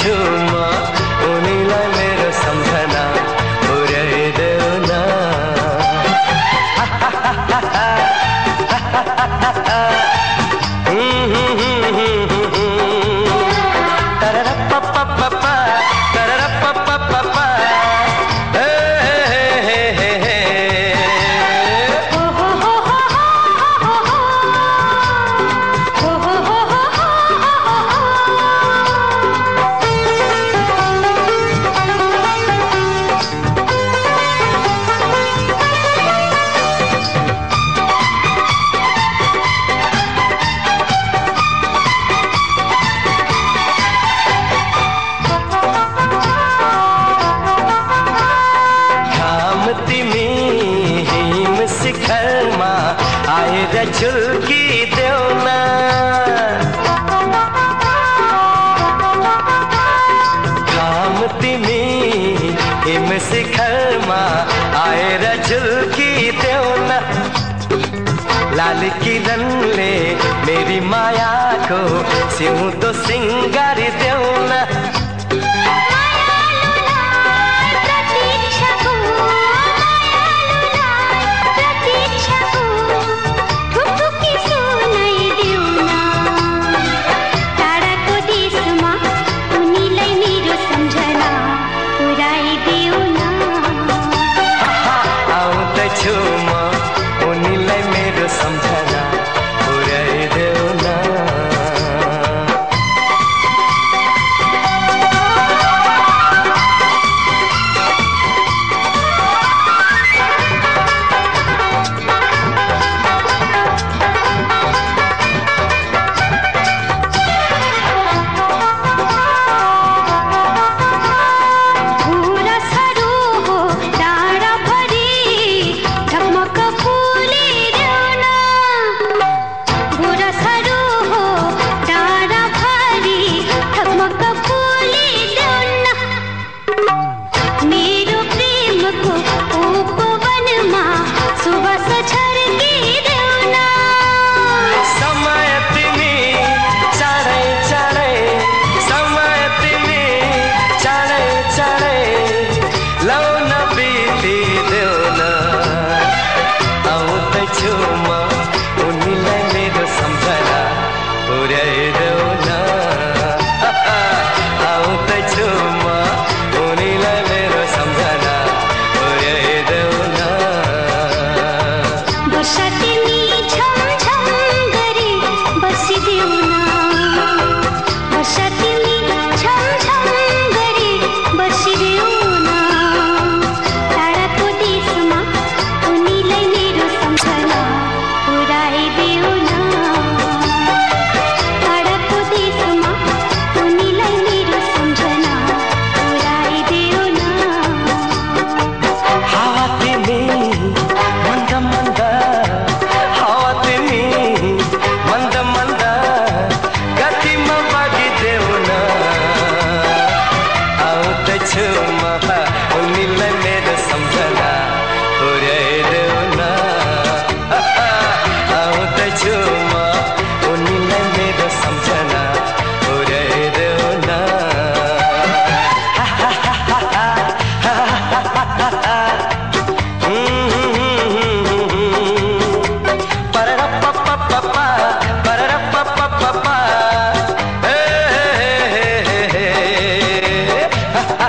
छूमा उनीलाई मेरो सम्झना पुर्याइदेऊ न लाल किरणले मेरी मायाको सिउँदो सिङ्गारी देउन ha ha ha